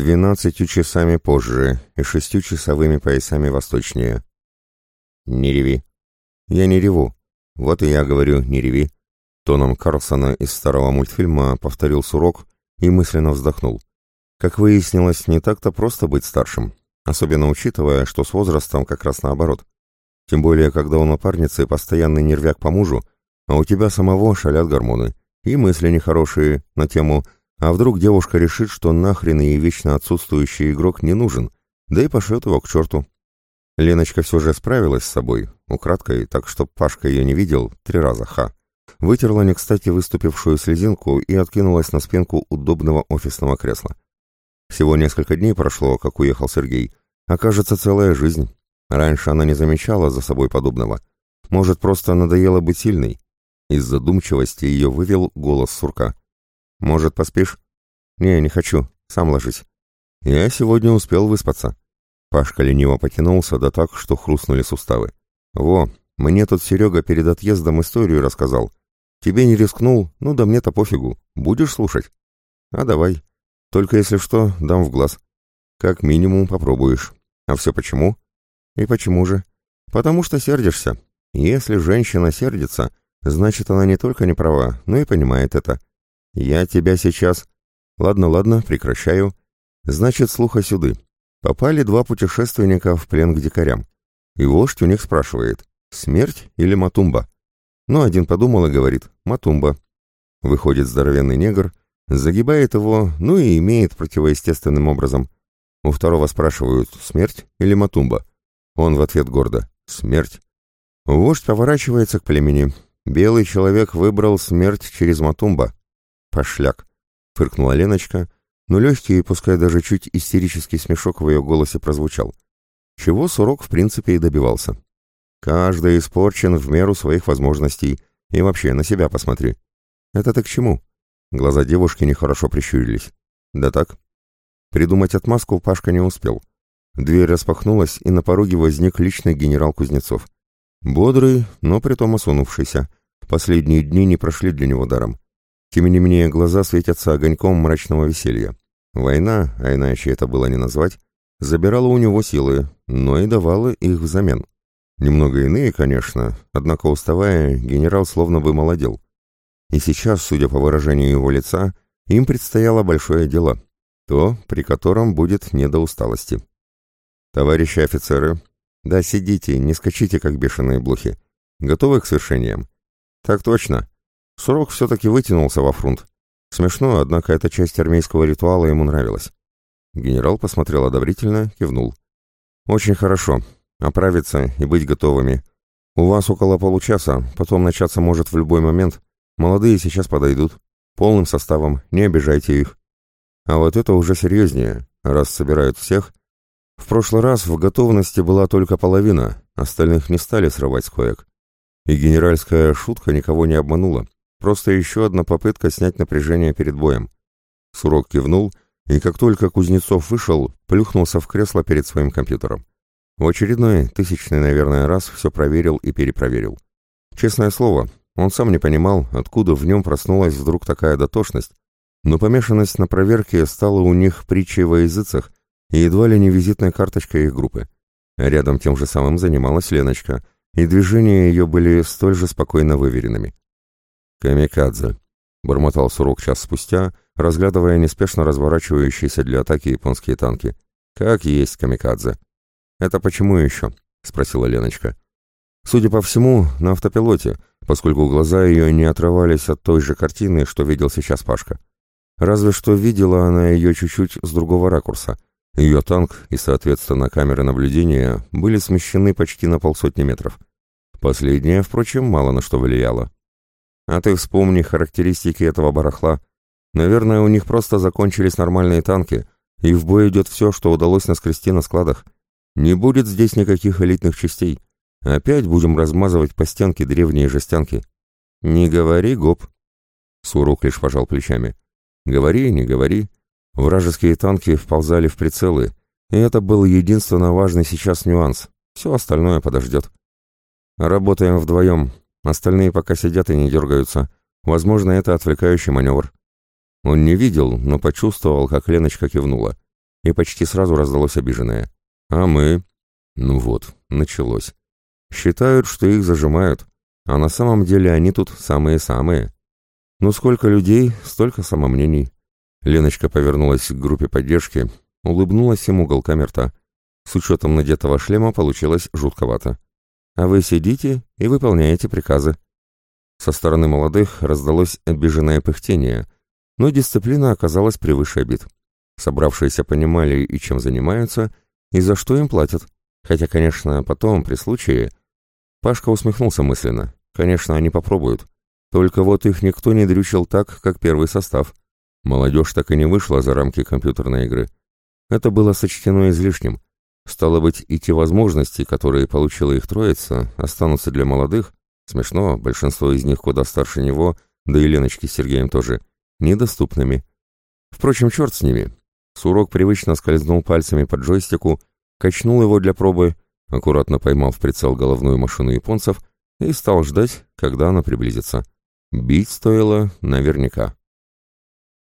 Двенадцатью часами позже и шестью часовыми поясами восточнее. Не реви. Я не реву. Вот и я говорю, не реви. Тоном Карлсона из старого мультфильма повторил Сурок и мысленно вздохнул. Как выяснилось, не так-то просто быть старшим, особенно учитывая, что с возрастом как раз наоборот. Тем более, когда у напарницы постоянный нервяк по мужу, а у тебя самого шалят гормоны, и мысли нехорошие на тему «А вдруг девушка решит, что нахрен ей вечно отсутствующий игрок не нужен, да и пошлет его к черту?» Леночка все же справилась с собой, украдкой, так что Пашка ее не видел, три раза, ха. Вытерла не кстати выступившую слезинку и откинулась на спинку удобного офисного кресла. Всего несколько дней прошло, как уехал Сергей, а кажется целая жизнь. Раньше она не замечала за собой подобного. Может, просто надоело быть сильной? Из задумчивости ее вывел голос сурка. «Может, поспишь?» «Не, не хочу. Сам ложись». «Я сегодня успел выспаться». Пашка лениво потянулся, да так, что хрустнули суставы. «Во, мне тут Серега перед отъездом историю рассказал. Тебе не рискнул, ну да мне-то пофигу. Будешь слушать?» «А давай. Только если что, дам в глаз. Как минимум попробуешь. А все почему?» И почему же? Потому что сердишься. Если женщина сердится, значит, она не только не права, но и понимает это. Я тебя сейчас... Ладно, ладно, прекращаю. Значит, слуха сюды. Попали два путешественника в плен к дикарям. И вождь у них спрашивает, смерть или матумба? Ну, один подумал и говорит, матумба. Выходит здоровенный негр, загибает его, ну и имеет противоестественным образом. У второго спрашивают, смерть или матумба? Он в ответ гордо. Смерть. Вождь поворачивается к племени. Белый человек выбрал смерть через Матумба. Пошляк. Фыркнула Леночка, но легкий и пускай даже чуть истерический смешок в ее голосе прозвучал. Чего Сурок в принципе и добивался. Каждый испорчен в меру своих возможностей. И вообще, на себя посмотри. Это ты к чему? Глаза девушки нехорошо прищурились. Да так. Придумать отмазку Пашка не успел. Дверь распахнулась, и на пороге возник личный генерал Кузнецов. Бодрый, но притом осунувшийся. Последние дни не прошли для него даром. Тем не менее, глаза светятся огоньком мрачного веселья. Война, а иначе это было не назвать, забирала у него силы, но и давала их взамен. Немного иные, конечно, однако уставая, генерал словно бы молодел. И сейчас, судя по выражению его лица, им предстояло большое дело, то, при котором будет не до усталости. «Товарищи офицеры!» «Да сидите, не скачите, как бешеные блохи. Готовы к свершениям?» «Так точно!» Сурок все-таки вытянулся во фронт. Смешно, однако эта часть армейского ритуала ему нравилась. Генерал посмотрел одобрительно, кивнул. «Очень хорошо. Оправиться и быть готовыми. У вас около получаса, потом начаться может в любой момент. Молодые сейчас подойдут. Полным составом, не обижайте их. А вот это уже серьезнее. Раз собирают всех, в прошлый раз в готовности была только половина, остальных не стали срывать с коек. И генеральская шутка никого не обманула. Просто еще одна попытка снять напряжение перед боем. Сурок кивнул, и как только Кузнецов вышел, плюхнулся в кресло перед своим компьютером. В очередной, тысячный, наверное, раз все проверил и перепроверил. Честное слово, он сам не понимал, откуда в нем проснулась вдруг такая дотошность, но помешанность на проверке стала у них притчей во языцах, и едва ли не визитной карточкой их группы. Рядом тем же самым занималась Леночка, и движения ее были столь же спокойно выверенными. «Камикадзе», — бормотал Сурок час спустя, разглядывая неспешно разворачивающиеся для атаки японские танки. «Как есть камикадзе». «Это почему еще?» — спросила Леночка. Судя по всему, на автопилоте, поскольку глаза ее не отрывались от той же картины, что видел сейчас Пашка. Разве что видела она ее чуть-чуть с другого ракурса — ее танк и, соответственно, камеры наблюдения были смещены почти на полсотни метров. Последнее, впрочем, мало на что влияло. А ты вспомни характеристики этого барахла. Наверное, у них просто закончились нормальные танки, и в бой идет все, что удалось наскрести на складах. Не будет здесь никаких элитных частей. Опять будем размазывать по стенке древние жестянки. Не говори, гоп. Сурук лишь пожал плечами. Говори, не говори. Вражеские танки вползали в прицелы, и это был единственно важный сейчас нюанс. Все остальное подождет. Работаем вдвоем. Остальные пока сидят и не дергаются. Возможно, это отвлекающий маневр. Он не видел, но почувствовал, как Леночка кивнула. и почти сразу раздалось обиженное. «А мы?» Ну вот, началось. Считают, что их зажимают, а на самом деле они тут самые-самые. Ну сколько людей, столько самомнений. Леночка повернулась к группе поддержки, улыбнулась им уголками рта. С учетом надетого шлема получилось жутковато. А вы сидите и выполняете приказы. Со стороны молодых раздалось обиженное пыхтение, но дисциплина оказалась превыше обид. Собравшиеся понимали и чем занимаются, и за что им платят. Хотя, конечно, потом, при случае... Пашка усмехнулся мысленно. Конечно, они попробуют. Только вот их никто не дрючил так, как первый состав. Молодежь так и не вышла за рамки компьютерной игры. Это было сочтено излишним. Стало быть, и те возможности, которые получила их троица, останутся для молодых, смешно, большинство из них куда старше него, да и Леночки с Сергеем тоже, недоступными. Впрочем, черт с ними. Сурок привычно скользнул пальцами по джойстику, качнул его для пробы, аккуратно поймал в прицел головную машину японцев и стал ждать, когда она приблизится. Бить стоило наверняка.